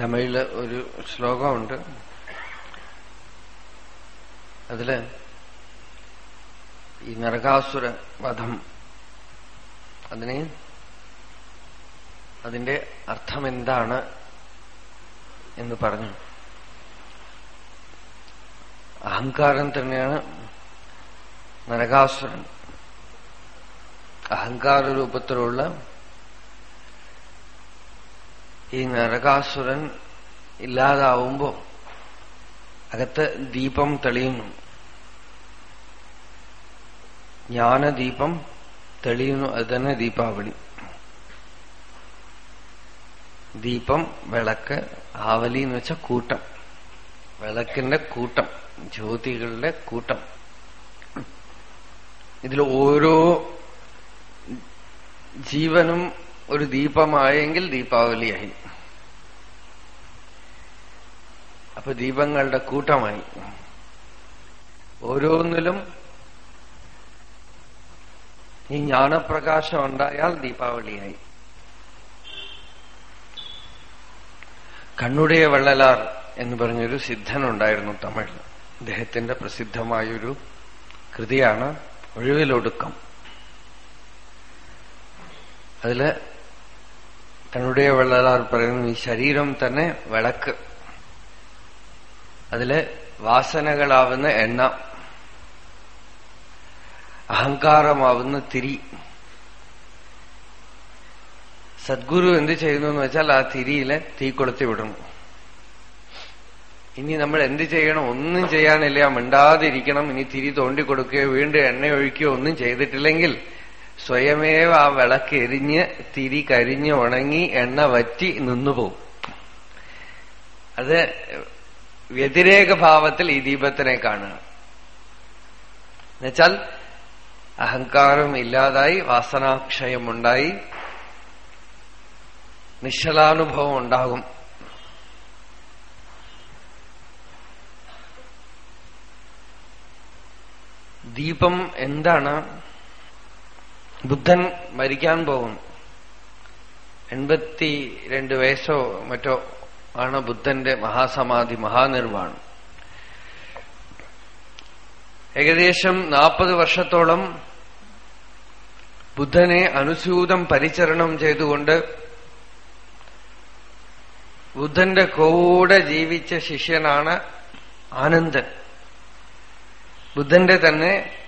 തമിഴിൽ ഒരു ശ്ലോകമുണ്ട്. അതിൽ ഈ നരകാസുര വധം അതിനെ അതിന്റെ അർത്ഥം എന്താണ് എന്ന് പറഞ്ഞു. അഹങ്കാരം തന്നെയാണ് നരകാസുരൻ. അഹങ്കാര രൂപത്തിലുള്ള ഈ നരകാസുരൻ ഇല്ലാതാവുമ്പോ അകത്ത് ദീപം തെളിയുന്നു. ജ്ഞാനദീപം തെളിയുന്നു അത് തന്നെ ദീപാവലി. ദീപം വിളക്ക് ആവലി എന്ന് വെച്ച കൂട്ടം. വിളക്കിന്റെ കൂട്ടം ജ്യോതികളുടെ കൂട്ടം. ഇതിൽ ഓരോ ജീവനും ഒരു ദീപമായെങ്കിൽ ദീപാവലിയായി അപ്പൊ ദീപങ്ങളുടെ കൂട്ടമായി. ഓരോന്നിലും ഈ ജ്ഞാനപ്രകാശം ഉണ്ടായാൽ ദീപാവലിയായി. കണ്ണുടയ വള്ളലാർ എന്ന് പറഞ്ഞൊരു സിദ്ധനുണ്ടായിരുന്നു തമിഴിൽ. അദ്ദേഹത്തിന്റെ പ്രസിദ്ധമായൊരു കൃതിയാണ് ഒഴിവിലൊടുക്കം. അതിൽ കണ്ണുടയ വള്ളലാർ പറയുന്നു ഈ ശരീരം തന്നെ വിളക്ക്. അതിൽ വാസനകളാവുന്ന എണ്ണ അഹങ്കാരമാവുന്ന തിരി. സദ്ഗുരു എന്ത് ചെയ്യുന്നു എന്ന് വെച്ചാൽ ആ തിരിയിലെ തീ കൊളുത്തി വിടുന്നു ഇനി നമ്മൾ എന്ത് ചെയ്യണം? ഒന്നും ചെയ്യാനില്ല. മിണ്ടാതിരിക്കണം. ഇനി തിരി തോണ്ടി കൊടുക്കുകയോ വീണ്ടും എണ്ണ ഒഴിക്കുകയോ ഒന്നും ചെയ്തിട്ടില്ലെങ്കിൽ സ്വയമേവ ആ വിളക്ക് എരിഞ്ഞ് തിരി കരിഞ്ഞ് ഉണങ്ങി എണ്ണ വറ്റി നിന്നുപോകും. അത് വ്യതിരേക ഭാവത്തിൽ ഈ ദീപത്തിനെ കാണുക. എന്നുവെച്ചാൽ അഹങ്കാരം ഇല്ലാതായി വാസനാക്ഷയമുണ്ടായി നിശ്ചലാനുഭവം ഉണ്ടാകും. ദീപം എന്താണ്? ബുദ്ധൻ മരിക്കാൻ പോകും എൺപത്തി രണ്ട് വയസ്സോ മറ്റോ ആണ് ബുദ്ധന്റെ മഹാസമാധി മഹാനിർവാണം. ഏകദേശം നാൽപ്പത് വർഷത്തോളം ബുദ്ധനെ അനുസ്യൂതം പരിചരണം ചെയ്തുകൊണ്ട് ബുദ്ധന്റെ കൂടെ ജീവിച്ച ശിഷ്യനാണ് ആനന്ദൻ. ബുദ്ധന്റെ തന്നെ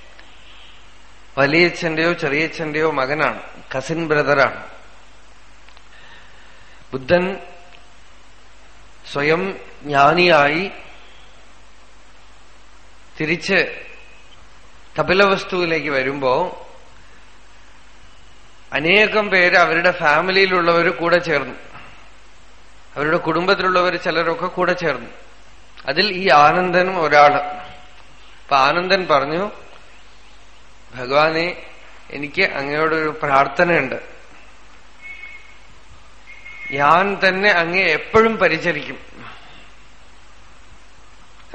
വലിയച്ഛന്റെയോ ചെറിയച്ഛന്റെയോ മകനാണ്. കസിൻ ബ്രദറാണ് ബുദ്ധൻ സ്വയം ജ്ഞാനിയായി തിരിച്ച് കപിലവസ്തുവിലേക്ക് വരുമ്പോ അനേകം പേര് അവരുടെ ഫാമിലിയിലുള്ളവർ കൂടെ ചേർന്നു. അവരുടെ കുടുംബത്തിലുള്ളവർ ചിലരൊക്കെ കൂടെ ചേർന്നു. അതിൽ ഈ ആനന്ദനും ഒരാൾ. അപ്പൊ ആനന്ദൻ പറഞ്ഞു ഭഗവാനെ എനിക്ക് അങ്ങയോടൊരു പ്രാർത്ഥനയുണ്ട്. ഞാൻ തന്നെ അങ്ങയെ എപ്പോഴും പരിചരിക്കും.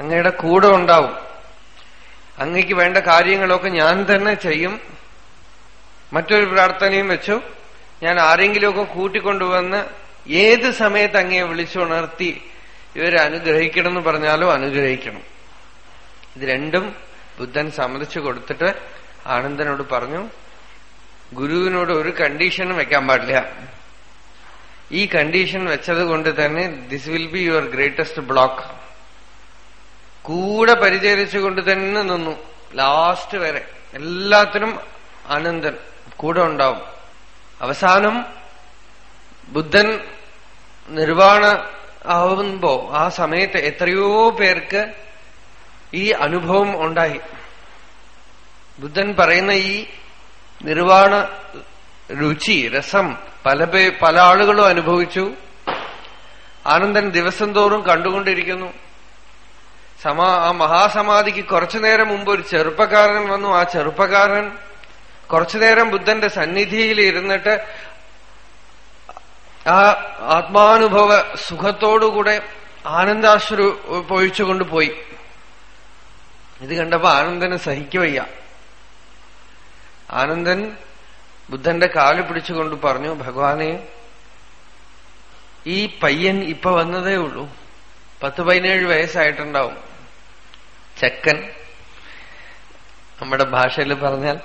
അങ്ങയുടെ കൂടെ ഉണ്ടാവും. അങ്ങയ്ക്ക് വേണ്ട കാര്യങ്ങളൊക്കെ ഞാൻ തന്നെ ചെയ്യും. മറ്റൊരു പ്രാർത്ഥനയും വെച്ചു. ഞാൻ ആരെങ്കിലുമൊക്കെ കൂട്ടിക്കൊണ്ടുവന്ന് ഏത് സമയത്ത് അങ്ങയെ വിളിച്ചുണർത്തി ഇവരെ അനുഗ്രഹിക്കണം എന്ന് പറഞ്ഞാലും അനുഗ്രഹിക്കണം. ഇത് രണ്ടും ബുദ്ധൻ സമ്മതിച്ചു കൊടുത്തിട്ട് ആനന്ദനോട് പറഞ്ഞു ഗുരുവിനോട് ഒരു കണ്ടീഷനും വെക്കാൻ പാടില്ല. ഈ കണ്ടീഷൻ വെച്ചത് കൊണ്ട് തന്നെ this will be your greatest block കൂടെ പരിചരിച്ചുകൊണ്ട് തന്നെ നിന്നു. ലാസ്റ്റ് വരെ. എല്ലാത്തിനും ആനന്ദൻ കൂടെ ഉണ്ടാവും. അവസാനം ബുദ്ധൻ നിർവാണ ആവുമ്പോ ആ സമയത്ത് എത്രയോ പേർക്ക് ഈ അനുഭവം ഉണ്ടായി. ബുദ്ധൻ പറയുന്ന ഈ നിർവാണ രുചി രസം പല പല ആളുകളും അനുഭവിച്ചു. ആനന്ദൻ ദിവസം തോറും കണ്ടുകൊണ്ടിരിക്കുന്നു. സമാ ആ മഹാസമാധിക്ക് കുറച്ചു നേരം മുമ്പ് ഒരു ചെറുപ്പക്കാരൻ വന്നു. ആ ചെറുപ്പക്കാരൻ കുറച്ചു നേരം ബുദ്ധന്റെ സന്നിധിയിൽ ഇരുന്നിട്ട് ആ ആത്മാനുഭവ സുഖത്തോടുകൂടെ ആനന്ദാശ്രു പൊഴിച്ചുകൊണ്ട് പോയി. ഇത് കണ്ടപ്പോ ആനന്ദന് സഹിക്കുവയ്യ. ആനന്ദൻ ബുദ്ധന്റെ കാൽ പിടിച്ചുകൊണ്ട് പറഞ്ഞു ഭഗവാനെ ഈ പയ്യൻ ഇപ്പൊ വന്നതേ ഉള്ളൂ. പത്ത് പതിനേഴ് വയസ്സായിട്ടുണ്ടാവും. ചെക്കൻ. നമ്മുടെ ഭാഷയിൽ പറഞ്ഞാൽ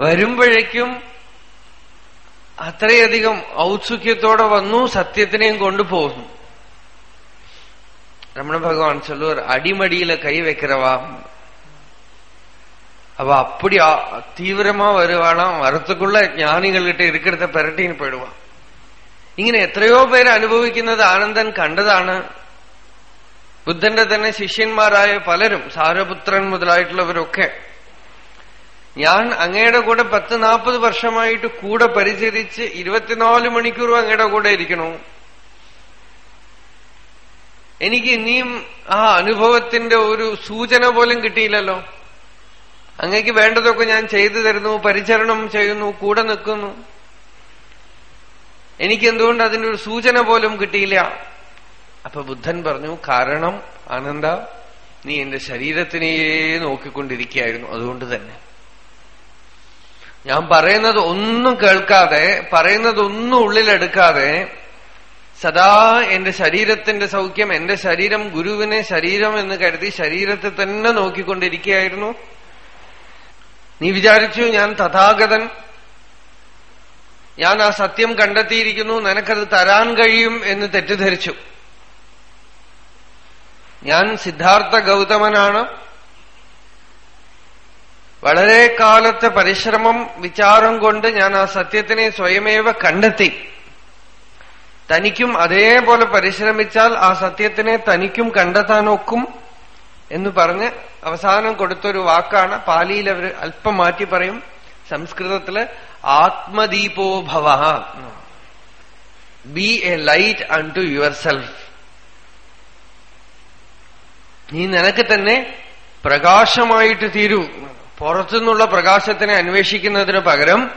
വരുമ്പോഴേക്കും അത്രയധികം ഔത്സുക്യത്തോടെ വന്നു സത്യത്തിനെയും കൊണ്ടുപോകുന്നു. രമണ ഭഗവാൻ ചൊല്ലുവർ അടിമടിയിലെ കൈവെക്കിറവാ அவ அப்படி தீவிரமா வருவாளாம் வரத்துக்குள்ள ജ്ഞാനികളുടെ இருக்கிறத പെരട്ടിന് പെടുവാം ഇങ്ങനെ എത്രയോ പേര് അനുഭവിക്കുന്നത് ആനന്ദൻ കണ്ടതാണ് ബുദ്ധന്റെ തന്നെ ശിഷ്യന്മാരായ പലരും സാരപുത്രൻ മുതലായിട്ടുള്ളവരൊക്കെ ഞാൻ അങ്ങയുടെ കൂടെ പത്ത് നാൽപ്പത് വർഷമായിട്ട് കൂടെ പരിചരിച്ച് ഇരുപത്തിനാല് മണിക്കൂറും അങ്ങയുടെ കൂടെ ഇരിക്കണു എനിക്ക് ഇനിയും ആ അനുഭവത്തിന്റെ ഒരു സൂചന പോലും കിട്ടിയില്ലല്ലോ അങ്ങക്ക് വേണ്ടതൊക്കെ ഞാൻ ചെയ്തു തരുന്നു പരിചരണം ചെയ്യുന്നു കൂടെ നിൽക്കുന്നു. എനിക്ക് എന്തുകൊണ്ട് അതിന്റെ ഒരു സൂചന പോലും കിട്ടിയില്ല. അപ്പൊ ബുദ്ധൻ പറഞ്ഞു കാരണം ആനന്ദ നീ എന്റെ ശരീരത്തിനെയേ നോക്കിക്കൊണ്ടിരിക്കുകയായിരുന്നു അതുകൊണ്ട് തന്നെ. ഞാൻ പറയുന്നത് ഒന്നും കേൾക്കാതെ പറയുന്നത് ഒന്നും ഉള്ളിലെടുക്കാതെ സദാ എന്റെ ശരീരത്തിന്റെ സൗഖ്യം എന്റെ ശരീരം ഗുരുവിനെ ശരീരം എന്ന് കരുതി ശരീരത്തെ തന്നെ നോക്കിക്കൊണ്ടിരിക്കുകയായിരുന്നു. നീ വിചാരിച്ചു ഞാൻ തഥാഗതൻ. ഞാൻ ആ സത്യം കണ്ടെത്തിയിരിക്കുന്നു നിനക്കത് തരാൻ കഴിയും എന്ന് തെറ്റിദ്ധരിച്ചു. ഞാൻ സിദ്ധാർത്ഥ ഗൗതമനാണ്. വളരെ കാലത്തെ പരിശ്രമം വിചാരം കൊണ്ട് ഞാൻ ആ സത്യത്തിനെ സ്വയമേവ കണ്ടെത്തി. തനിക്കും അതേപോലെ പരിശ്രമിച്ചാൽ ആ സത്യത്തിനെ തനിക്കും കണ്ടെത്താനൊക്കും എന്ന് പറഞ്ഞ് അവസാനം കൊടുത്തൊരു വാക്കാണ്. പാലിയിൽ അവർ അല്പം മാറ്റി പറയും. സംസ്കൃതത്തിൽ ആത്മദീപോ ഭവ. Be a light unto yourself നീ നിനക്ക് തന്നെ പ്രകാശമായിട്ട് തീരൂ. പുറത്തുനിന്നുള്ള പ്രകാശത്തിനെ അന്വേഷിക്കുന്നതിന് പകരം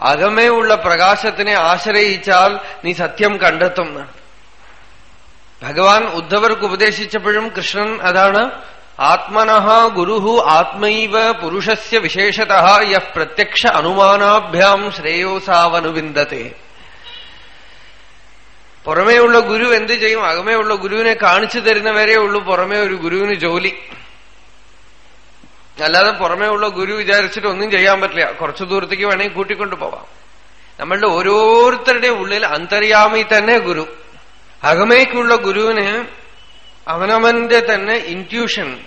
അകമേ ഉള്ള പ്രകാശത്തിനെ ആശ്രയിച്ചാൽ നീ സത്യം കണ്ടെത്തും. ഭഗവാൻ ഉദ്ധവർക്ക് ഉപദേശിച്ചപ്പോഴും കൃഷ്ണൻ അതാണ് ആത്മനഃ ഗുരുഹു ആത്മൈവ പുരുഷസ്യ വിശേഷത യഹ് പ്രത്യക്ഷ അനുമാനാഭ്യാം ശ്രേയോസാവനുവിന്ദത്തെ. പുറമേയുള്ള ഗുരു എന്ത് ചെയ്യും? അകമേയുള്ള ഗുരുവിനെ കാണിച്ചു തരുന്നവരേ ഉള്ളൂ പുറമേ ഒരു ഗുരുവിന് ജോലി. അല്ലാതെ പുറമേ ഉള്ള ഗുരു വിചാരിച്ചിട്ട് ഒന്നും ചെയ്യാൻ പറ്റില്ല. കുറച്ചു ദൂരത്തേക്ക് വേണമെങ്കിൽ കൂട്ടിക്കൊണ്ടു പോവാം. നമ്മളുടെ ഓരോരുത്തരുടെ ഉള്ളിൽ അന്തര്യാമി തന്നെ ഗുരു. അകമേക്കുള്ള ഗുരുവിന് അവനവന്റെ തന്നെ ഇന്റ്യൂഷൻ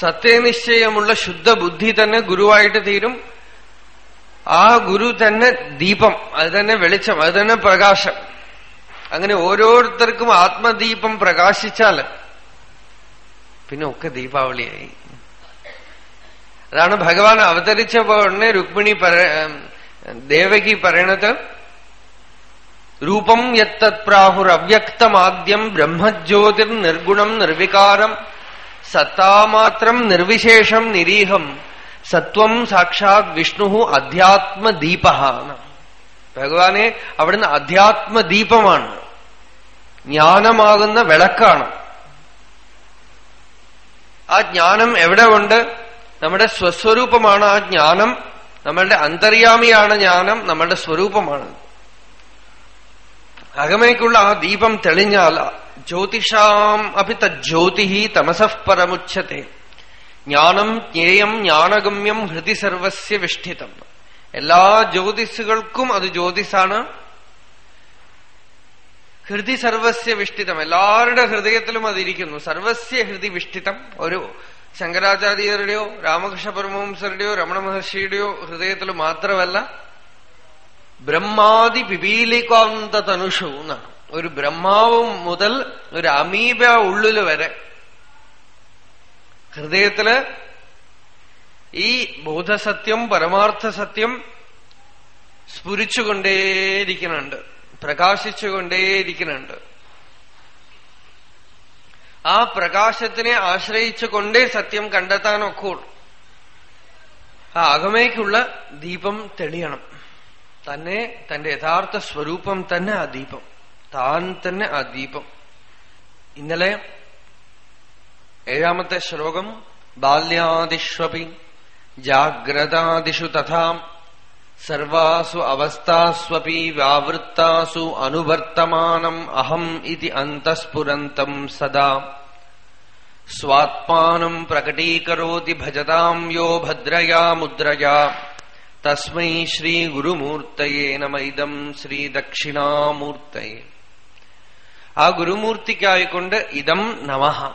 സത്യനിശ്ചയമുള്ള ശുദ്ധ ബുദ്ധി തന്നെ ഗുരുവായിട്ട് തീരും. ആ ഗുരു തന്നെ ദീപം അത് തന്നെ വെളിച്ചം അത് തന്നെ പ്രകാശം. അങ്ങനെ ഓരോരുത്തർക്കും ആത്മദീപം പ്രകാശിച്ചാൽ പിന്നെ ഒക്കെ ദീപാവലിയായി അതാണ് ഭഗവാൻ അവതരിച്ച ഉടനെ രുക്മിണി ദേവകി പറയണത് രൂപം യത്തത് പ്രാഹുരവ്യക്തമാദ്യം ബ്രഹ്മജ്യോതിർ നിർഗുണം നിർവികാരം സത്താമാത്രം നിർവിശേഷം നിരീഹം സത്വം സാക്ഷാത് വിഷ്ണു അധ്യാത്മദീപ ഭഗവാനെ അവിടുന്ന് അധ്യാത്മദീപമാണ്. ജ്ഞാനമാകുന്ന വിളക്കാണ്. ആ ജ്ഞാനം എവിടെ ഉണ്ട്? നമ്മുടെ സ്വസ്വരൂപമാണ് ആ ജ്ഞാനം. നമ്മളുടെ അന്തര്യാമിയാണ് ജ്ഞാനം. നമ്മളുടെ സ്വരൂപമാണ്. അകമേക്കുള്ള ആ ദീപം തെളിഞ്ഞാൽ ജ്യോതിഷാം അഭി തജ്യോതി തമസഃ പരമുച്ഛത്തെ. ജ്ഞാനം ജ്ഞേയം ജ്ഞാനഗമ്യം ഹൃതി സർവസ്യ വിഷ്ഠിതം. എല്ലാ ജ്യോതിസുകൾക്കും അത് ജ്യോതിസാണ്. ഹൃദി സർവസ്യ വിഷ്ഠിതം. എല്ലാവരുടെ ഹൃദയത്തിലും അതിരിക്കുന്നു. സർവസ്യ ഹൃദി വിഷ്ഠിതം. ഒരു ശങ്കരാചാര്യരുടെയോ രാമകൃഷ്ണ പരമഹംസരുടെയോ രമണ മഹർഷിയുടെയോ ഹൃദയത്തിൽ മാത്രമല്ല ബ്രഹ്മാതി പിപീലികാന്ത തനുഷു എന്നാണ് ഒരു ബ്രഹ്മാവും മുതൽ ഒരു അമീബ ഉള്ളിൽ വരെ. ഹൃദയത്തിൽ ഈ ബോധസത്യം പരമാർത്ഥ സത്യം സ്ഫുരിച്ചുകൊണ്ടേയിരിക്കുന്നുണ്ട്. പ്രകാശിച്ചുകൊണ്ടേയിരിക്കുന്നുണ്ട്. ആ പ്രകാശത്തിനെ ആശ്രയിച്ചുകൊണ്ടേ സത്യം കണ്ടെത്താനൊക്കെ ആ അകമേക്കുള്ള ദീപം തെളിയണം. തന്നെ തന്റെ യഥാർത്ഥ സ്വരൂപം തന്നെ ആ ദീപം. താൻ തന്നെ ആ ദീപം. ഇന്നലെ ഏഴാമത്തെ ശ്ലോകം ബാല്യാദിഷ്വപി ജാഗ്രതാദിഷു തഥാ സർവാസു അവസ്ഥാസ്വപി വ്യാവൃത്താസു അനുവർത്തമാനം അഹം ഇതി അന്തസ്ഫുരന്തം സദാ. സ്വാത്മാനം പ്രകടീകരോതി ഭജതാം യോ ഭദ്രയാ മുദ്രയാ. തസ്മൈ ശ്രീഗുരുമൂർത്തയേ ശ്രീ ശ്രീദക്ഷിണാമൂർത്തയെ ആ ഗുരുമൂർത്തിക്കായിക്കൊണ്ട് ഇതം നമ.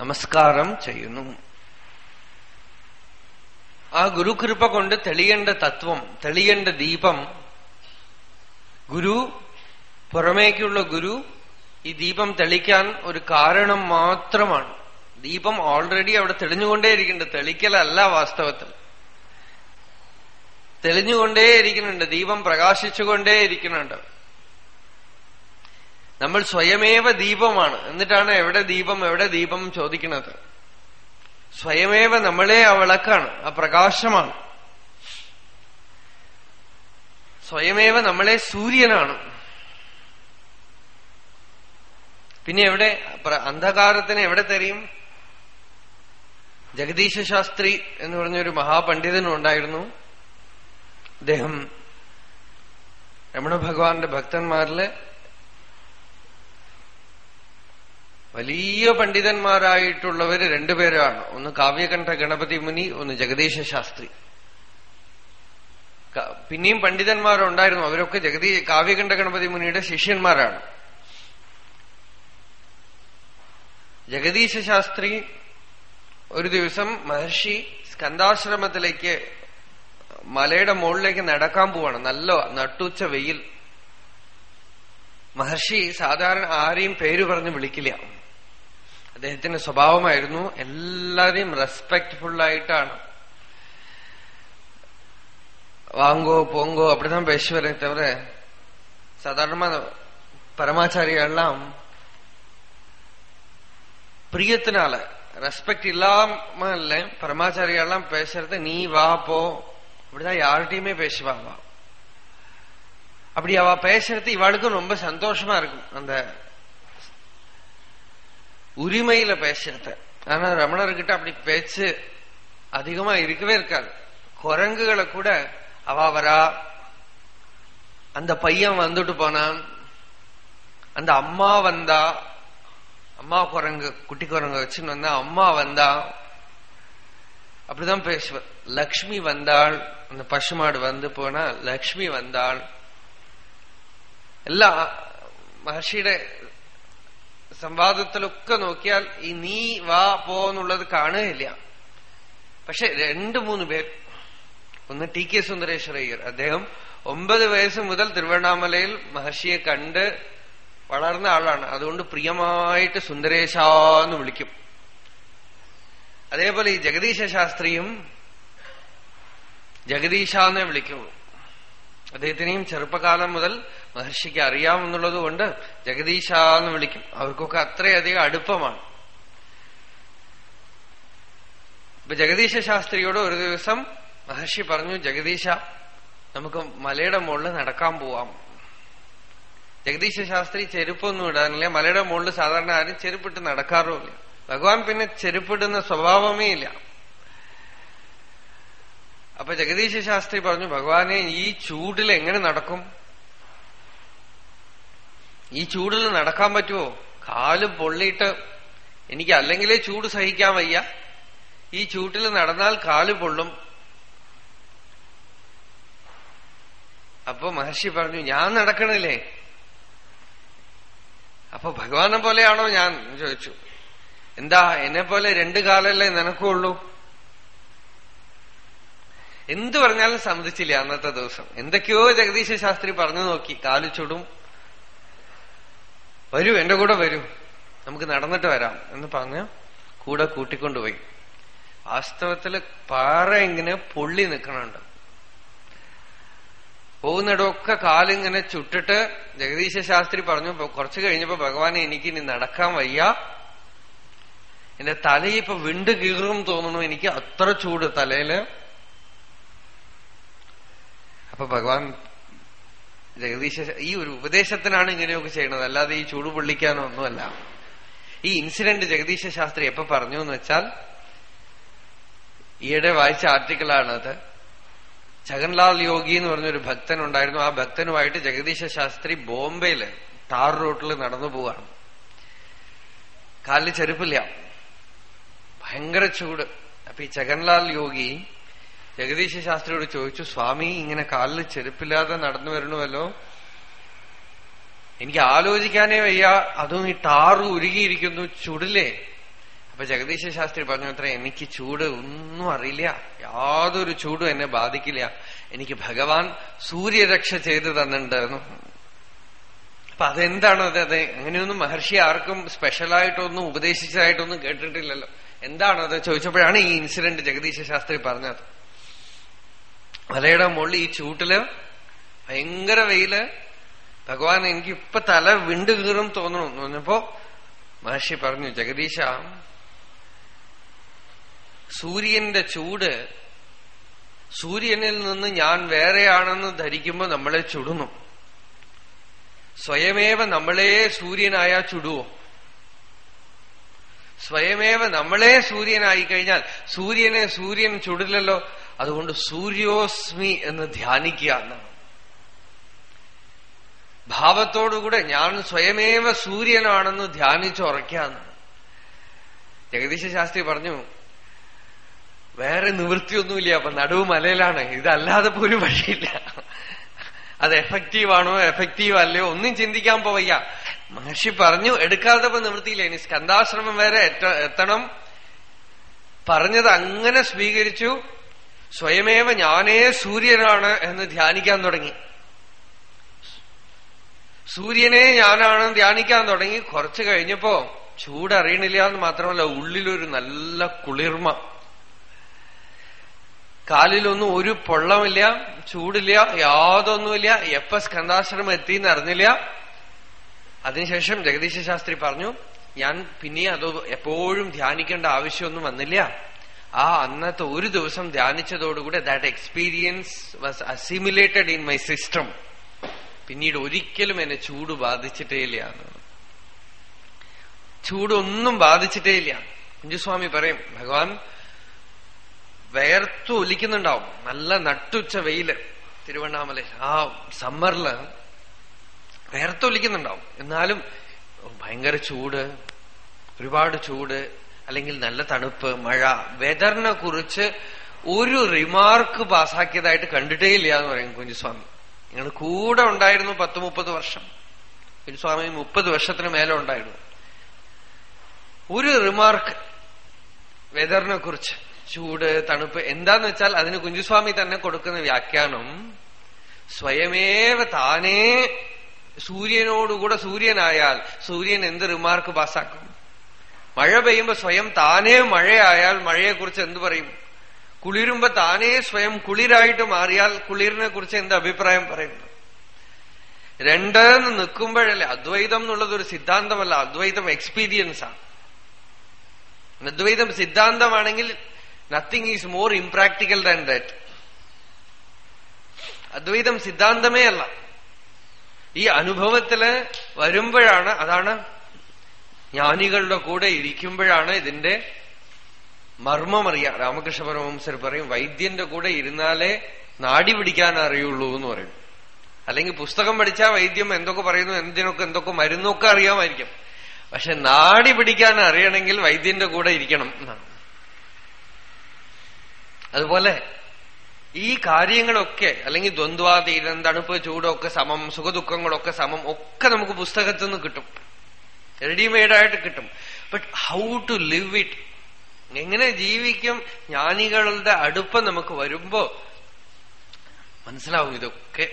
നമസ്കാരം ചെയ്യുന്നു. ആ ഗുരുകൃപ കൊണ്ട് തെളിയേണ്ട തത്വം തെളിയേണ്ട ദീപം ഗുരു പുറമേക്കുള്ള ഗുരു ഈ ദീപം തെളിക്കാൻ ഒരു കാരണം മാത്രമാണ്. ദീപം ഓൾറെഡി അവിടെ തെളിഞ്ഞുകൊണ്ടേയിരിക്കുന്നുണ്ട്. തെളിക്കലല്ല വാസ്തവത്തിൽ. തെളിഞ്ഞുകൊണ്ടേയിരിക്കുന്നുണ്ട്. ദീപം പ്രകാശിച്ചുകൊണ്ടേയിരിക്കുന്നുണ്ട്. നമ്മൾ സ്വയമേവ ദീപമാണ്. എന്നിട്ടാണ് എവിടെ ദീപം എവിടെ ദീപം ചോദിക്കുന്നത്. സ്വയമേവ നമ്മളെ ആ വിളക്കാണ് ആ പ്രകാശമാണ്. സ്വയമേവ നമ്മളെ സൂര്യനാണ്. പിന്നെ എവിടെ അന്ധകാരത്തിന് എവിടെ തെരയും ജഗദീശ ശാസ്ത്രി എന്ന് പറഞ്ഞൊരു മഹാപണ്ഡിതനും ഉണ്ടായിരുന്നു അദ്ദേഹം രമണ ഭഗവാന്റെ ഭക്തന്മാരിൽ വലിയ പണ്ഡിതന്മാരായിട്ടുള്ളവര് രണ്ടുപേരാണ്. ഒന്ന് കാവ്യകണ്ഠ ഗണപതി മുനി ഒന്ന് ജഗദീശ ശാസ്ത്രി. പിന്നെയും പണ്ഡിതന്മാരുണ്ടായിരുന്നു. അവരൊക്കെ ജഗദീ കാവ്യകണ്ഠ ഗണപതി മുനിയുടെ ശിഷ്യന്മാരാണ്. ജഗദീശ ശാസ്ത്രി ഒരു ദിവസം മഹർഷി സ്കന്ധാശ്രമത്തിലേക്ക് മലയുടെ മുകളിലേക്ക് നടക്കാൻ പോവാണ് നല്ല നട്ടുച്ച വെയിൽ മഹർഷി സാധാരണ ആരെയും പേര് പറഞ്ഞ് വിളിക്കില്ല അദ്ദേഹത്തിന്റെ സ്വഭാവമായിരുന്നു എല്ലാരെയും റെസ്പെക്ട്ഫുൾ ആയിട്ടാണ് வாங்கோ போங்கோ அப்படிதான் பேசுவாரே தவிர சாதாரணமா பரமாச்சாரியெல்லாம் பிரியத்தினால ரெஸ்பெக்ட் இல்லாம இல்ல பரமாச்சாரியெல்லாம் பேசுறது நீ வா போ அப்படிதான் யார்கிட்டயுமே பேசுவாவா அப்படி அவ பேசுறது இவாளுக்கும் ரொம்ப சந்தோஷமா இருக்கும். அந்த உரிமையில பேசுறத. ஆனா ரமணர்கிட்ட அப்படி பேச்சு அதிகமா இருக்கவே இருக்காது. குரங்குகளை கூட அவ வரா அந்த பையன் வந்துட்டு போனான் அந்த அம்மா வந்தா அம்மா குரங்கு குட்டி குரங்கு வச்சுன்னு வந்தா அம்மா வந்தா அப்படிதான் பேசுவார் லக்ஷ்மி வந்தாள் அந்த பசுமாடு வந்து போனா லக்ஷ்மி வந்தாள் എല്ലാ മഹർഷിയുടെ സംവാദത്തിലൊക്കെ നോക്കിയാൽ ഈ നീ വാ പോ എന്നുള്ളത് കാണുകയില്ല പക്ഷെ രണ്ടു മൂന്ന് പേർ ഒന്ന് ടി കെ സുന്ദരേശ്വരയ്യർ അദ്ദേഹം ഒമ്പത് വയസ്സ് മുതൽ തിരുവണ്ണാമലയിൽ മഹർഷിയെ കണ്ട് വളർന്ന ആളാണ് അതുകൊണ്ട് പ്രിയമായിട്ട് സുന്ദരേശാന്ന് വിളിക്കും അതേപോലെ ഈ ജഗദീശ ശാസ്ത്രിയും ജഗദീശാന്നേ വിളിക്കുള്ളൂ. അദ്ദേഹത്തിനെയും ചെറുപ്പകാലം മുതൽ മഹർഷിക്ക് അറിയാമെന്നുള്ളത് കൊണ്ട് ജഗദീശ എന്ന് വിളിക്കും. അവർക്കൊക്കെ അത്രയധികം അടുപ്പമാണ്. ഇപ്പൊ ജഗദീശ ശാസ്ത്രിയോട് ഒരു ദിവസം മഹർഷി പറഞ്ഞു ജഗദീശ നമുക്ക് മലയുടെ മുകളിൽ നടക്കാൻ പോവാം. ജഗദീശ ശാസ്ത്രി ചെരുപ്പൊന്നും ഇടാനില്ല. മലയുടെ മുകളിൽ സാധാരണ ആരും ചെരുപ്പിട്ട് നടക്കാറുമില്ല. ഭഗവാൻ പിന്നെ ചെരുപ്പിടുന്ന സ്വഭാവമേ ഇല്ല. അപ്പൊ ജഗദീശ ശാസ്ത്രി പറഞ്ഞു ഭഗവാനെ ഈ ചൂടിൽ എങ്ങനെ നടക്കും? ഈ ചൂടിൽ നടക്കാൻ പറ്റുമോ കാൽ പൊള്ളിയിട്ട് എനിക്ക് അല്ലെങ്കിലേ ചൂട് സഹിക്കാൻ വയ്യ. ഈ ചൂട്ടിൽ നടന്നാൽ കാൽ പൊള്ളും. അപ്പൊ മഹർഷി പറഞ്ഞു ഞാൻ നടക്കണില്ലേ? അപ്പൊ ഭഗവാനെ പോലെയാണോ ഞാൻ? ചോദിച്ചു. എന്താ എന്നെ പോലെ രണ്ടു കാലല്ലേ നിനക്കുള്ളൂ? എന്തു പറഞ്ഞാലും സമ്മതിച്ചില്ല അന്നത്തെ ദിവസം. എന്തൊക്കെയോ ജഗദീശ ശാസ്ത്രി പറഞ്ഞു നോക്കി കാലു ചുടും. വരൂ എന്റെ കൂടെ വരൂ. നമുക്ക് നടന്നിട്ട് വരാം. എന്ന് പറഞ്ഞ് കൂടെ കൂട്ടിക്കൊണ്ടുപോയി. വാസ്തവത്തിൽ പാറ ഇങ്ങനെ പൊള്ളി നിൽക്കണുണ്ട്. പോകുന്നിടമൊക്കെ കാലിങ്ങനെ ചുട്ടിട്ട് ജഗദീശ ശാസ്ത്രി പറഞ്ഞു കുറച്ചു കഴിഞ്ഞപ്പോ ഭഗവാനെ എനിക്ക് ഇനി നടക്കാൻ വയ്യ. എന്റെ തലയിപ്പൊ വിണ്ട് കീറും തോന്നുന്നു. എനിക്ക് അത്ര ചൂട് തലയിൽ. അപ്പൊ ഭഗവാൻ ജഗദീശ ഈ ഒരു ഉപദേശത്തിനാണ് ഇങ്ങനെയൊക്കെ ചെയ്യണത്. അല്ലാതെ ഈ ചൂട് പൊള്ളിക്കാനോ ഒന്നുമല്ല ഈ ഇൻസിഡന്റ് ജഗദീശ ശാസ്ത്രി എപ്പോ പറഞ്ഞു എന്ന് വെച്ചാൽ ഈയിടെ വായിച്ച ആർട്ടിക്കിളാണത് ജഗൻലാൽ യോഗി എന്ന് പറഞ്ഞൊരു ഭക്തൻ ഉണ്ടായിരുന്നു ആ ഭക്തനുമായിട്ട് ജഗദീശ ശാസ്ത്രി ബോംബെയിൽ ടാർ റോട്ടിൽ നടന്നു പോവാണ് കാലിൽ ചെരുപ്പില്ല. ഭയങ്കര ചൂട്. അപ്പൊ ഈ ജഗൻലാൽ യോഗി ജഗദീശ ശാസ്ത്രിയോട് ചോദിച്ചു സ്വാമി ഇങ്ങനെ കാലിൽ ചെരുപ്പില്ലാതെ നടന്നു വരണമല്ലോ? എനിക്ക് ആലോചിക്കാനേ വയ്യ. അതും ഈ ടാറ് ഉരുകിയിരിക്കുന്നു ചുടില്ലേ അപ്പൊ ജഗദീശ ശാസ്ത്രി പറഞ്ഞു അത്ര എനിക്ക് ചൂട് ഒന്നും അറിയില്ല. യാതൊരു ചൂടും എന്നെ ബാധിക്കില്ല. എനിക്ക് ഭഗവാൻ സൂര്യരക്ഷ ചെയ്തു തന്നിട്ടുണ്ടെന്നു അപ്പൊ അതെന്താണ് അത്? അത് അങ്ങനെയൊന്നും മഹർഷി ആർക്കും സ്പെഷ്യലായിട്ടൊന്നും ഉപദേശിച്ചതായിട്ടൊന്നും കേട്ടിട്ടില്ലല്ലോ. എന്താണത് ചോദിച്ചപ്പോഴാണ് ഈ ഇൻസിഡന്റ് ജഗദീശ ശാസ്ത്രി പറഞ്ഞത്. മലയുടെ മുകളിൽ ഈ ചൂട്ടിൽ ഭയങ്കര വെയിൽ. ഭഗവാൻ എനിക്ക് ഇപ്പൊ തല വിണ്ടു കീറും തോന്നണം. എന്ന് പറഞ്ഞപ്പോ മഹർഷി പറഞ്ഞു ജഗദീശ സൂര്യന്റെ ചൂട് സൂര്യനിൽ നിന്ന് ഞാൻ വേറെയാണെന്ന് ധരിക്കുമ്പോ നമ്മളെ ചുടുന്നു. സ്വയമേവ നമ്മളെ സൂര്യനായ ചുടുവോ? സ്വയമേവ നമ്മളെ സൂര്യനായി കഴിഞ്ഞാൽ സൂര്യനെ സൂര്യൻ ചുടില്ലല്ലോ. അതുകൊണ്ട് സൂര്യോസ്മി എന്ന് ധ്യാനിക്കുക എന്നാണ് ഭാവത്തോടുകൂടെ ഞാൻ സ്വയമേവ സൂര്യനാണെന്ന് ധ്യാനിച്ചുറയ്ക്കാന്ന് ജഗദീശ ശാസ്ത്രി പറഞ്ഞു വേറെ നിവൃത്തിയൊന്നുമില്ല അപ്പൊ നടുവ് മലയിലാണ്. ഇതല്ലാതെ പോലും വഴിയില്ല. അത് എഫക്റ്റീവാണോ എഫക്റ്റീവ് അല്ലയോ ഒന്നും ചിന്തിക്കാൻ പോവയ്യ. മഹർഷി പറഞ്ഞു എടുക്കാതെ നിവൃത്തിയില്ല. ഇനി സ്കന്ധാശ്രമം വരെ എത്തണം. പറഞ്ഞത് അങ്ങനെ സ്വീകരിച്ചു. സ്വയമേവ ഞാനേ സൂര്യനാണ് എന്ന് ധ്യാനിക്കാൻ തുടങ്ങി. സൂര്യനെ ഞാനാണ് ധ്യാനിക്കാൻ തുടങ്ങി. കുറച്ചു കഴിഞ്ഞപ്പോ ചൂടറിയണില്ല എന്ന് മാത്രമല്ല ഉള്ളിലൊരു നല്ല കുളിർമ. കാലിലൊന്നും ഒരു പൊള്ളമില്ല ചൂടില്ല യാതൊന്നുമില്ല. എപ്പ സ്കന്ധാശ്രമം എത്തിയെന്ന് അറിഞ്ഞില്ല. അതിനുശേഷം ജഗദീശ ശാസ്ത്രി പറഞ്ഞു ഞാൻ പിന്നെ അത് എപ്പോഴും ധ്യാനിക്കേണ്ട ആവശ്യമൊന്നും വന്നില്ല. ആ അന്നത്തെ ഒരു ദിവസം ധ്യാനിച്ചതോടുകൂടെ that experience was assimilated in my system പിന്നീട് ഒരിക്കലും എന്നെ ചൂട് ബാധിച്ചിട്ടേ ഇല്ല. ചൂടൊന്നും ബാധിച്ചിട്ടേ ഇല്ല. കുഞ്ചുസ്വാമി പറയും ഭഗവാൻ വേർത്തു ഒലിക്കുന്നുണ്ടാവും. നല്ല നട്ടുച്ച വെയിൽ. തിരുവണ്ണാമല ആ സമ്മറിൽ വേർത്തൊലിക്കുന്നുണ്ടാവും എന്നാലും ഭയങ്കര ചൂട് ഒരുപാട് ചൂട്. അല്ലെങ്കിൽ നല്ല തണുപ്പ് മഴ വെതറിനെ കുറിച്ച് ഒരു റിമാർക്ക് പാസ്സാക്കിയതായിട്ട് കണ്ടിട്ടേ ഇല്ല എന്ന് പറയും കുഞ്ഞുസ്വാമി. നിങ്ങൾ കൂടെ ഉണ്ടായിരുന്നു പത്ത് മുപ്പത് വർഷം. കുഞ്ഞുസ്വാമി മുപ്പത് വർഷത്തിന് മേലെ ഉണ്ടായിരുന്നു. ഒരു റിമാർക്ക് വെതറിനെ കുറിച്ച്. ചൂട് തണുപ്പ് എന്താന്ന് വെച്ചാൽ അതിന് കുഞ്ചുസ്വാമി തന്നെ കൊടുക്കുന്ന വ്യാഖ്യാനം സ്വയമേവ താനേ സൂര്യനോടുകൂടെ സൂര്യനായാൽ സൂര്യൻ എന്ത് റിമാർക്ക് പാസ്സാക്കും? മഴ പെയ്യുമ്പോ സ്വയം താനേ മഴയായാൽ മഴയെക്കുറിച്ച് എന്തു പറയും? കുളിരുമ്പോ താനേ സ്വയം കുളിരായിട്ട് മാറിയാൽ കുളിരിനെ കുറിച്ച് എന്ത് അഭിപ്രായം പറയുന്നു രണ്ടെന്ന് നിൽക്കുമ്പോഴല്ലേ അദ്വൈതം എന്നുള്ളത് ഒരു സിദ്ധാന്തമല്ല അദ്വൈതം എക്സ്പീരിയൻസാണ് അദ്വൈതം സിദ്ധാന്തമാണെങ്കിൽ nothing is more impractical than that അദ്വൈതം സിദ്ധാന്തമേ അല്ല. ഈ അനുഭവത്തിൽ വരുമ്പോഴാണ് അതാണ് ജ്ഞാനികളുടെ കൂടെ ഇരിക്കുമ്പോഴാണ് ഇതിന്റെ മർമ്മമറിയാം രാമകൃഷ്ണ പരമഹംസർ പറയും വൈദ്യന്റെ കൂടെ ഇരുന്നാലേ നാടി പിടിക്കാൻ അറിയുള്ളൂ എന്ന് പറയും. അല്ലെങ്കിൽ പുസ്തകം പഠിച്ചാൽ വൈദ്യം എന്തൊക്കെ പറയുന്നു എന്തിനൊക്കെ എന്തൊക്കെ മരുന്നൊക്കെ അറിയാമായിരിക്കും. പക്ഷെ നാടി പിടിക്കാൻ അറിയണമെങ്കിൽ വൈദ്യന്റെ കൂടെ ഇരിക്കണം എന്നാണ്. അതുപോലെ ഈ കാര്യങ്ങളൊക്കെ അല്ലെങ്കിൽ ദ്വന്ദ്വാതീരം തണുപ്പ് ചൂടൊക്കെ സമം സുഖദുഃഖങ്ങളൊക്കെ സമം ഒക്കെ നമുക്ക് പുസ്തകത്തിൽ നിന്ന് കിട്ടും. റെഡിമെയ്ഡായിട്ട് കിട്ടും. But how to live it എങ്ങനെ ജീവിക്കും ജ്ഞാനികളുടെ അടുപ്പം നമുക്ക് വരുമ്പോ? മനസ്സിലാവും ഇതൊക്കെ.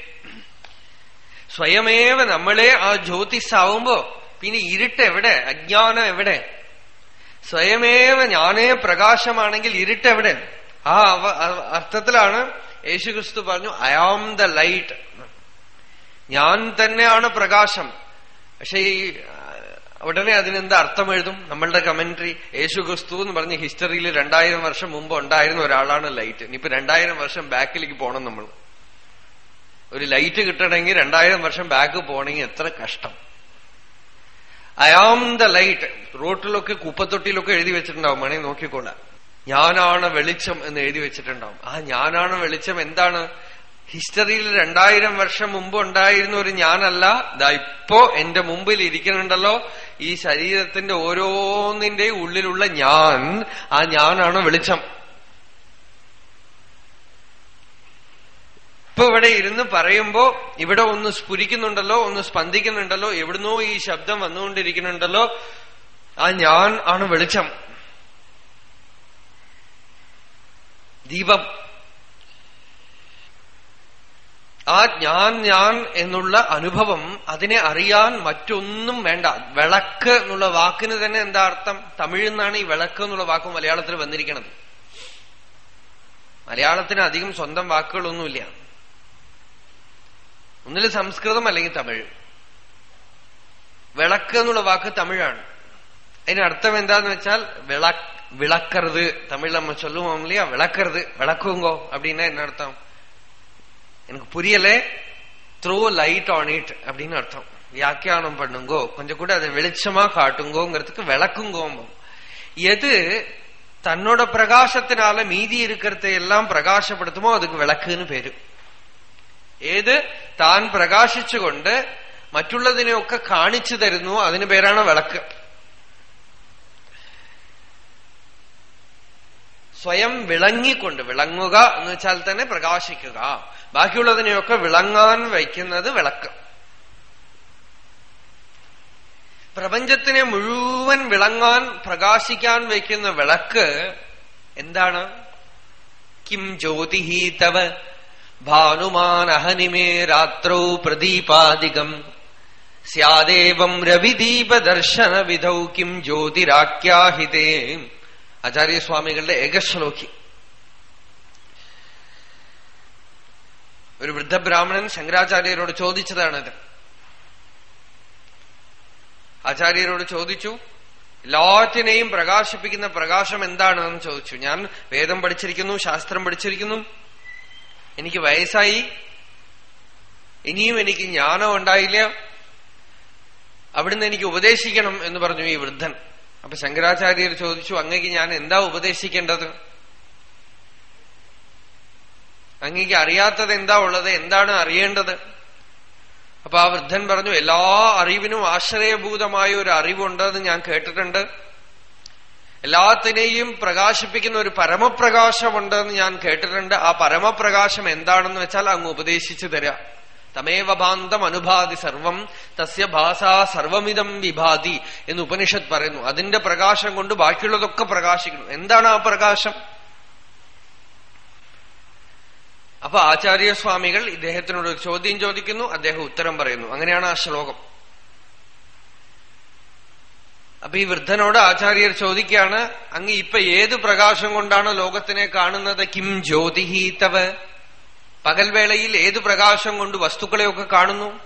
സ്വയമേവ നമ്മളെ ആ ജ്യോതിസാവുമ്പോ പിന്നെ ഇരുട്ട് എവിടെ? അജ്ഞാനം എവിടെ? സ്വയമേവ ഞാനേ പ്രകാശമാണെങ്കിൽ ഇരുട്ട് എവിടെ? ആ അർത്ഥത്തിലാണ് യേശുക്രിസ്തു പറഞ്ഞു ഐ ആം ദ ലൈറ്റ് ഞാൻ തന്നെയാണ് പ്രകാശം. പക്ഷെ ഈ ഉടനെ അതിനെന്താ അർത്ഥം എഴുതും നമ്മളുടെ കമന്ററി യേശു ക്രിസ്തു എന്ന് പറഞ്ഞ ഹിസ്റ്ററിയിൽ രണ്ടായിരം വർഷം മുമ്പ് ഉണ്ടായിരുന്ന ഒരാളാണ് ലൈറ്റ്. ഇനിയിപ്പോ രണ്ടായിരം വർഷം ബാക്കിലേക്ക് പോകണം നമ്മൾ. ഒരു ലൈറ്റ് കിട്ടണമെങ്കിൽ രണ്ടായിരം വർഷം ബാക്ക് പോകണമെങ്കിൽ എത്ര കഷ്ടം. ഐ ആം ദ ലൈറ്റ് റോട്ടിലൊക്കെ കുപ്പത്തൊട്ടിയിലൊക്കെ എഴുതി വെച്ചിട്ടുണ്ടാവും. മണി നോക്കിക്കോളാം. ഞാനാണ് വെളിച്ചം എന്ന് എഴുതി വെച്ചിട്ടുണ്ടാവും. ആ ഞാനാണ് വെളിച്ചം എന്താണ്? ഹിസ്റ്ററിയിൽ രണ്ടായിരം വർഷം മുമ്പ് ഉണ്ടായിരുന്ന ഒരു ഞാനല്ല ദാ ഇപ്പോ എന്റെ മുമ്പിൽ ഇരിക്കുന്നുണ്ടല്ലോ. ഈ ശരീരത്തിന്റെ ഓരോന്നിന്റെ ഉള്ളിലുള്ള ഞാൻ ആ ഞാനാണ് വെളിച്ചം. ഇപ്പൊ ഇവിടെ ഇരുന്ന് പറയുമ്പോ ഇവിടെ ഒന്ന് സ്ഫുരിക്കുന്നുണ്ടല്ലോ ഒന്ന് സ്പന്ദിക്കുന്നുണ്ടല്ലോ എവിടുന്നോ ഈ ശബ്ദം വന്നുകൊണ്ടിരിക്കുന്നുണ്ടല്ലോ. ആ ഞാൻ ആണ് വെളിച്ചം. ദീപം. ആ ഞാൻ ഞാൻ എന്നുള്ള അനുഭവം അതിനെ അറിയാൻ മറ്റൊന്നും വേണ്ട വിളക്ക് എന്നുള്ള വാക്കിന് തന്നെ എന്താ അർത്ഥം തമിഴിൽ നിന്നാണ് ഈ വിളക്ക് എന്നുള്ള വാക്ക് മലയാളത്തിൽ വന്നിരിക്കുന്നത് മലയാളത്തിന് അധികം സ്വന്തം വാക്കുകളൊന്നുമില്ല ഒന്നിൽ സംസ്കൃതം അല്ലെങ്കിൽ തമിഴ് വിളക്ക് എന്നുള്ള വാക്ക് തമിഴാണ് അതിന് അർത്ഥം എന്താന്ന് വെച്ചാൽ വിളക്ക് വിളക്കരുത് തമിഴ് நம்ம சொல்லுவோம் இல்லையா விளக்கறது விளக்குங்கோ அப்படின்னா என்ன அர்த்தம் எனக்கு புரியல த்ரோ லைட் ஆன் இட் அப்படின்னு அர்த்தம் வியாக்கியானம் பண்ணுங்கோ கொஞ்சம் கூட அதை வெளிச்சமா காட்டுங்கோங்கிறதுக்கு விளக்குங்கோம்போ எது தன்னோட பிரகாசத்தினால மீதி இருக்கிறத எல்லாம் பிரகாசப்படுத்துமோ அதுக்கு വിളക്കുന്ന് പേര് ഏത് താൻ പ്രകാശിച്ചുകൊണ്ട് മറ്റുള്ളതിനെയൊക്കെ കാണിച്ചു തരുന്നു അതിന് പേരാണ് വിളക്ക് സ്വയം വിളങ്ങിക്കൊണ്ട് വിളങ്ങുക എന്ന് വെച്ചാൽ തന്നെ പ്രകാശിക്കുക. ബാക്കിയുള്ളതിനെയൊക്കെ വിളങ്ങാൻ വയ്ക്കുന്നത് വിളക്ക്. പ്രപഞ്ചത്തിനെ മുഴുവൻ വിളങ്ങാൻ പ്രകാശിക്കാൻ വയ്ക്കുന്ന വിളക്ക് എന്താണ്? കിം ജ്യോതിഹി തവ ഭാനുമാനഹനിമേ രാത്രൗ പ്രദീപാദികം. സ്യാദേവം രവിദീപദർശന വിധൗ കിം ജ്യോതിരാഖ്യാഹിതേ. ആചാര്യസ്വാമികളുടെ ഏകശ്ലോകി ഒരു വൃദ്ധബ്രാഹ്മണൻ ശങ്കരാചാര്യരോട് ചോദിച്ചതാണത്. ആചാര്യരോട് ചോദിച്ചു എല്ലാറ്റിനെയും പ്രകാശിപ്പിക്കുന്ന പ്രകാശം എന്താണെന്ന് ചോദിച്ചു. ഞാൻ വേദം പഠിച്ചിരിക്കുന്നു ശാസ്ത്രം പഠിച്ചിരിക്കുന്നു. എനിക്ക് വയസ്സായി. ഇനിയും എനിക്ക് ജ്ഞാനം ഉണ്ടായില്ല അവിടുന്ന് എനിക്ക് ഉപദേശിക്കണം എന്ന് പറഞ്ഞു ഈ വൃദ്ധൻ. അപ്പൊ ശങ്കരാചാര്യർ ചോദിച്ചു അങ്ങേക്ക് ഞാൻ എന്താ ഉപദേശിക്കേണ്ടത്? അങ്ങേക്ക് അറിയാത്തത് എന്താ ഉള്ളത്? എന്താണ് അറിയേണ്ടത്? അപ്പൊ ആ വൃദ്ധൻ പറഞ്ഞു എല്ലാ അറിവിനും ആശ്രയഭൂതമായ ഒരു അറിവുണ്ടെന്ന് ഞാൻ കേട്ടിട്ടുണ്ട്. എല്ലാത്തിനെയും പ്രകാശിപ്പിക്കുന്ന ഒരു പരമപ്രകാശമുണ്ടെന്ന് ഞാൻ കേട്ടിട്ടുണ്ട്. ആ പരമപ്രകാശം എന്താണെന്ന് വെച്ചാൽ അങ്ങ് ഉപദേശിച്ചു തരാ. തമേവ ഭാന്തം അനുഭാതി സർവം തസ്യ ഭാസാ സർവമിതം വിഭാതി എന്ന് ഉപനിഷത്ത് പറയുന്നു. അതിന്റെ പ്രകാശം കൊണ്ട് ബാക്കിയുള്ളതൊക്കെ പ്രകാശിക്കുന്നു. എന്താണ് ആ പ്രകാശം? അപ്പൊ ആചാര്യസ്വാമികൾ ഇദ്ദേഹത്തിനോട് ഒരു ചോദ്യം ചോദിക്കുന്നു അദ്ദേഹം ഉത്തരം പറയുന്നു. അങ്ങനെയാണ് ആ ശ്ലോകം. അപ്പൊ ഈ വൃദ്ധനോട് ആചാര്യർ ചോദിക്കുകയാണ് അങ്ങ് ഇപ്പൊ ഏത് പ്രകാശം കൊണ്ടാണ് ലോകത്തിനെ കാണുന്നത്? കിം ജ്യോതിഹി തവ് പകൽവേളയിൽ ഏത് പ്രകാശം കൊണ്ട് വസ്തുക്കളെയൊക്കെ കാണുന്നു?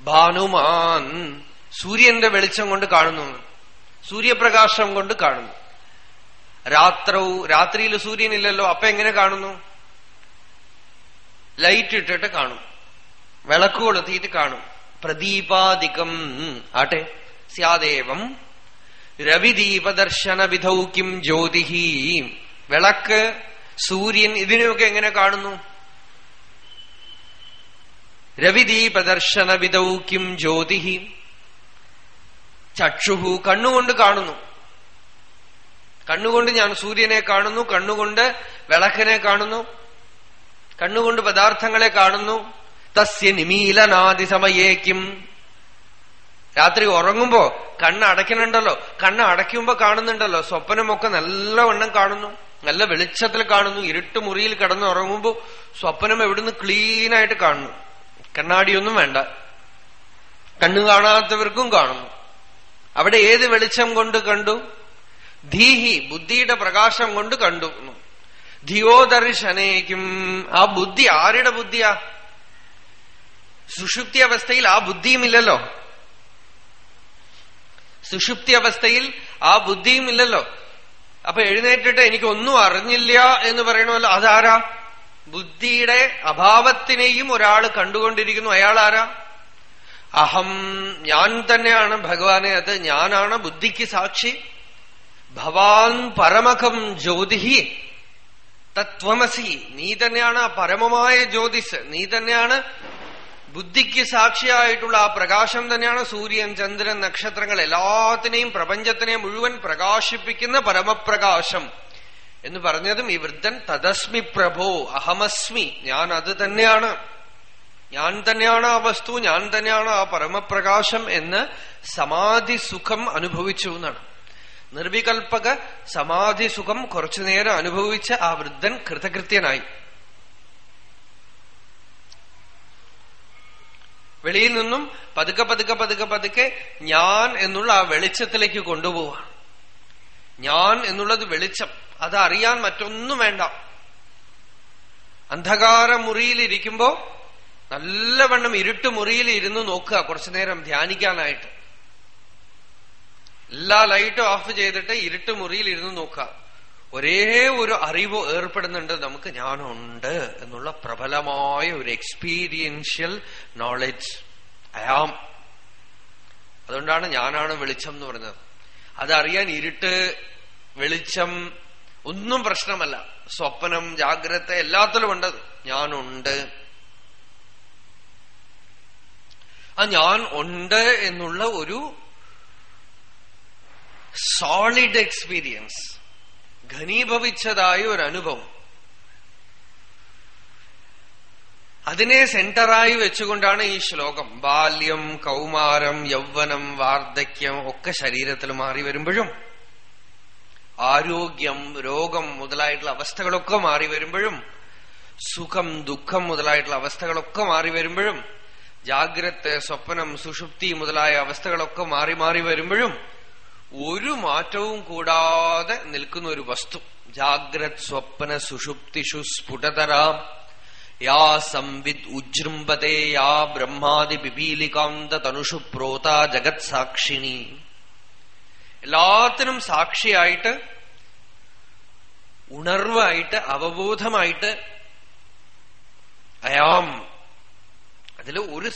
ഭാനുമാൻ സൂര്യന്റെ വെളിച്ചം കൊണ്ട് കാണുന്നു. സൂര്യപ്രകാശം കൊണ്ട് കാണുന്നു. രാത്രവും രാത്രിയിൽ സൂര്യനില്ലല്ലോ അപ്പൊ എങ്ങനെ കാണുന്നു? ലൈറ്റ് ഇട്ടിട്ട് കാണും. വിളക്ക് കൊളുത്തിയിട്ട് കാണും. പ്രദീപാധികം ആട്ടെ സ്യാദേവം. രവിദീപദർശന വിധൗ ജ്യോതിഹി. വിളക്ക് സൂര്യൻ ഇതിനെയൊക്കെ എങ്ങനെ കാണുന്നു? രവിദീപദർശന വിദൗക്യം ജ്യോതിഹി. ചക്ഷുഹു കണ്ണുകൊണ്ട് കാണുന്നു. കണ്ണുകൊണ്ട് ഞാൻ സൂര്യനെ കാണുന്നു കണ്ണുകൊണ്ട് വിളക്കിനെ കാണുന്നു കണ്ണുകൊണ്ട് പദാർത്ഥങ്ങളെ കാണുന്നു. തസ്യ നിമീലനാദി സമയേക്കും രാത്രി ഉറങ്ങുമ്പോ കണ്ണ് അടയ്ക്കണുണ്ടല്ലോ. കണ്ണ് അടയ്ക്കുമ്പോ കാണുന്നുണ്ടല്ലോ. സ്വപ്നമൊക്കെ നല്ലവണ്ണം കാണുന്നു. നല്ല വെളിച്ചത്തിൽ കാണുന്നു ഇരുട്ട് മുറിയിൽ കിടന്ന് ഉറങ്ങുമ്പോ സ്വപ്നം എവിടുന്ന് ക്ലീനായിട്ട് കാണുന്നു. കണ്ണാടിയൊന്നും വേണ്ട. കണ്ണു കാണാത്തവർക്കും കാണുന്നു. അവിടെ ഏത് വെളിച്ചം കൊണ്ട് കണ്ടു? ധീഹി ബുദ്ധിയുടെ പ്രകാശം കൊണ്ട് കണ്ടു. ധിയോദർശനേക്കും. ആ ബുദ്ധി ആരുടെ ബുദ്ധിയാ? സുഷുപ്തി അവസ്ഥയിൽ ആ ബുദ്ധിയുമില്ലല്ലോ. സുഷുപ്തി അവസ്ഥയിൽ ആ ബുദ്ധിയും ഇല്ലല്ലോ അപ്പൊ എഴുന്നേറ്റിട്ട് എനിക്കൊന്നും അറിഞ്ഞില്ല എന്ന് പറയണമല്ലോ. അതാരാ? ബുദ്ധിയുടെ അഭാവത്തിനെയും ഒരാൾ കണ്ടുകൊണ്ടിരിക്കുന്നു. അയാൾ ആരാ അഹം ഞാൻ തന്നെയാണ് ഭഗവാനെ. അത് ഞാനാണ് ബുദ്ധിക്ക് സാക്ഷി. ഭവാൻ പരമകം ജ്യോതിഹി തത്വമസി. നീ തന്നെയാണ് പരമമായ ജ്യോതിസ്. നീ തന്നെയാണ് ബുദ്ധിക്ക് സാക്ഷിയായിട്ടുള്ള ആ പ്രകാശം തന്നെയാണ് സൂര്യൻ ചന്ദ്രൻ നക്ഷത്രങ്ങൾ എല്ലാത്തിനെയും പ്രപഞ്ചത്തിനെ മുഴുവൻ പ്രകാശിപ്പിക്കുന്ന പരമപ്രകാശം എന്ന് പറഞ്ഞതും ഈ വൃദ്ധൻ തദസ്മി പ്രഭോ അഹമസ്മി ഞാൻ അത് തന്നെയാണ്. ഞാൻ തന്നെയാണ് ആ വസ്തു ഞാൻ തന്നെയാണ് ആ പരമപ്രകാശം എന്ന് സമാധി സുഖം അനുഭവിച്ചു എന്നാണ്. നിർവികൽപക സമാധി സുഖം കുറച്ചുനേരം അനുഭവിച്ച ആ വൃദ്ധൻ കൃതകൃത്യനായി. വെളിയിൽ നിന്നും പതുക്കെ പതുക്കെ പതുക്കെ പതുക്കെ ഞാൻ എന്നുള്ള ആ വെളിച്ചത്തിലേക്ക് കൊണ്ടുപോവാണ്. ഞാൻ എന്നുള്ളത് വെളിച്ചം. അതറിയാൻ മറ്റൊന്നും വേണ്ട. അന്ധകാര മുറിയിലിരിക്കുമ്പോ നല്ലവണ്ണം ഇരുട്ട് മുറിയിൽ ഇരുന്ന് നോക്കുക കുറച്ചു നേരം ധ്യാനിക്കാനായിട്ട്. എല്ലാ ലൈറ്റും ഓഫ് ചെയ്തിട്ട് ഇരുട്ട് മുറിയിൽ ഇരുന്ന് നോക്കുക. ഒരേ ഒരു അറിവ് ഏർപ്പെടുന്നുണ്ട് നമുക്ക് ഞാനുണ്ട് എന്നുള്ള പ്രബലമായ ഒരു എക്സ്പീരിയൻഷ്യൽ നോളജ് അയാം അതുകൊണ്ടാണ് ഞാനാണ് വെളിച്ചം എന്ന് പറഞ്ഞത്. അതറിയാൻ ഇരുട്ട് വെളിച്ചം ഒന്നും പ്രശ്നമല്ല. സ്വപ്നം ജാഗ്രത എല്ലാത്തിലും ഉണ്ടത് ഞാനുണ്ട്. ആ ഞാൻ ഉണ്ട് എന്നുള്ള ഒരു സോളിഡ് എക്സ്പീരിയൻസ് ഘനീഭവിച്ചതായ ഒരു അനുഭവം അതിനെ സെന്ററായി വെച്ചുകൊണ്ടാണ് ഈ ശ്ലോകം. ബാല്യം കൗമാരം യൗവനം വാർദ്ധക്യം ഒക്കെ ശരീരത്തിൽ മാറി വരുമ്പോഴും ആരോഗ്യം രോഗം മുതലായിട്ടുള്ള അവസ്ഥകളൊക്കെ മാറി വരുമ്പോഴും സുഖം ദുഃഖം മുതലായിട്ടുള്ള അവസ്ഥകളൊക്കെ മാറി വരുമ്പോഴും ജാഗ്രത് സ്വപ്നം സുഷുപ്തി മുതലായ അവസ്ഥകളൊക്കെ മാറി മാറി വരുമ്പോഴും ഒരു മാറ്റവും കൂടാതെ നിൽക്കുന്ന ഒരു വസ്തു. ജാഗ്രത് സ്വപ്ന സുഷുപ്തിഷു സ്ഫുടതരാം. യാ സംവിദ് ഉജൃംബത്തെ യാ ബ്രഹ്മാതി പിപീലികാന്ത തനുഷു പ്രോത ജഗത് സാക്ഷിണി. എല്ലാത്തിനും സാക്ഷിയായിട്ട് ഉണർവായിട്ട് അവബോധമായിട്ട് അയാം. അതിൽ ഒരു